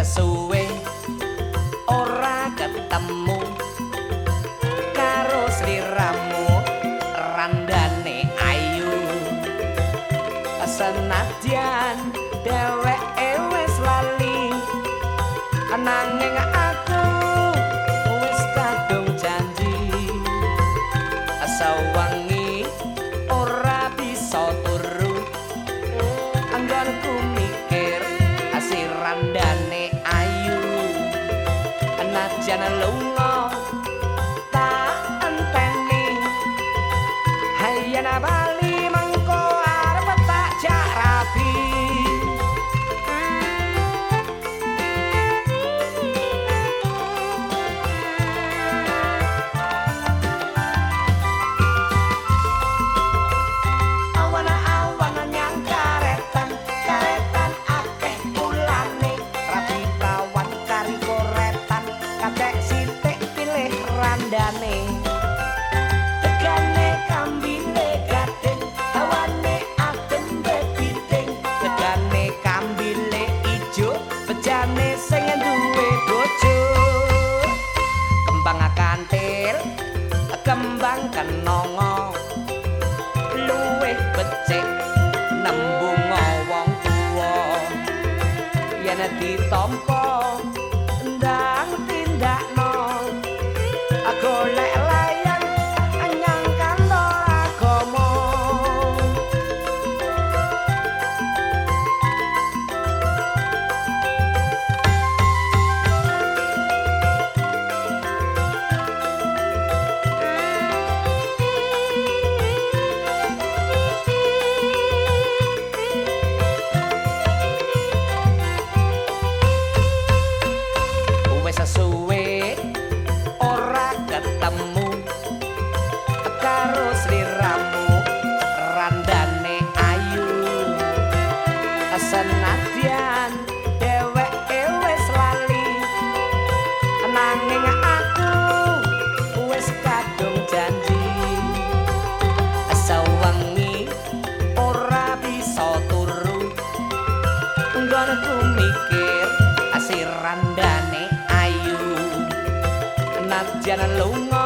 suwe ora ketemu. Karo sliramu randane ayu. Senadyan dheweke wis lali nanging and a bejane sing duwe bojo. Kembang kantil kembang kenongo. Luwih becik nembung wong tuwa. Yen ditampa senadyan dheweke wis lali. Nanging aku wis kadung janji sawangi ora bisa turu. Nggonku mikir asirandane ayu. Najan lunga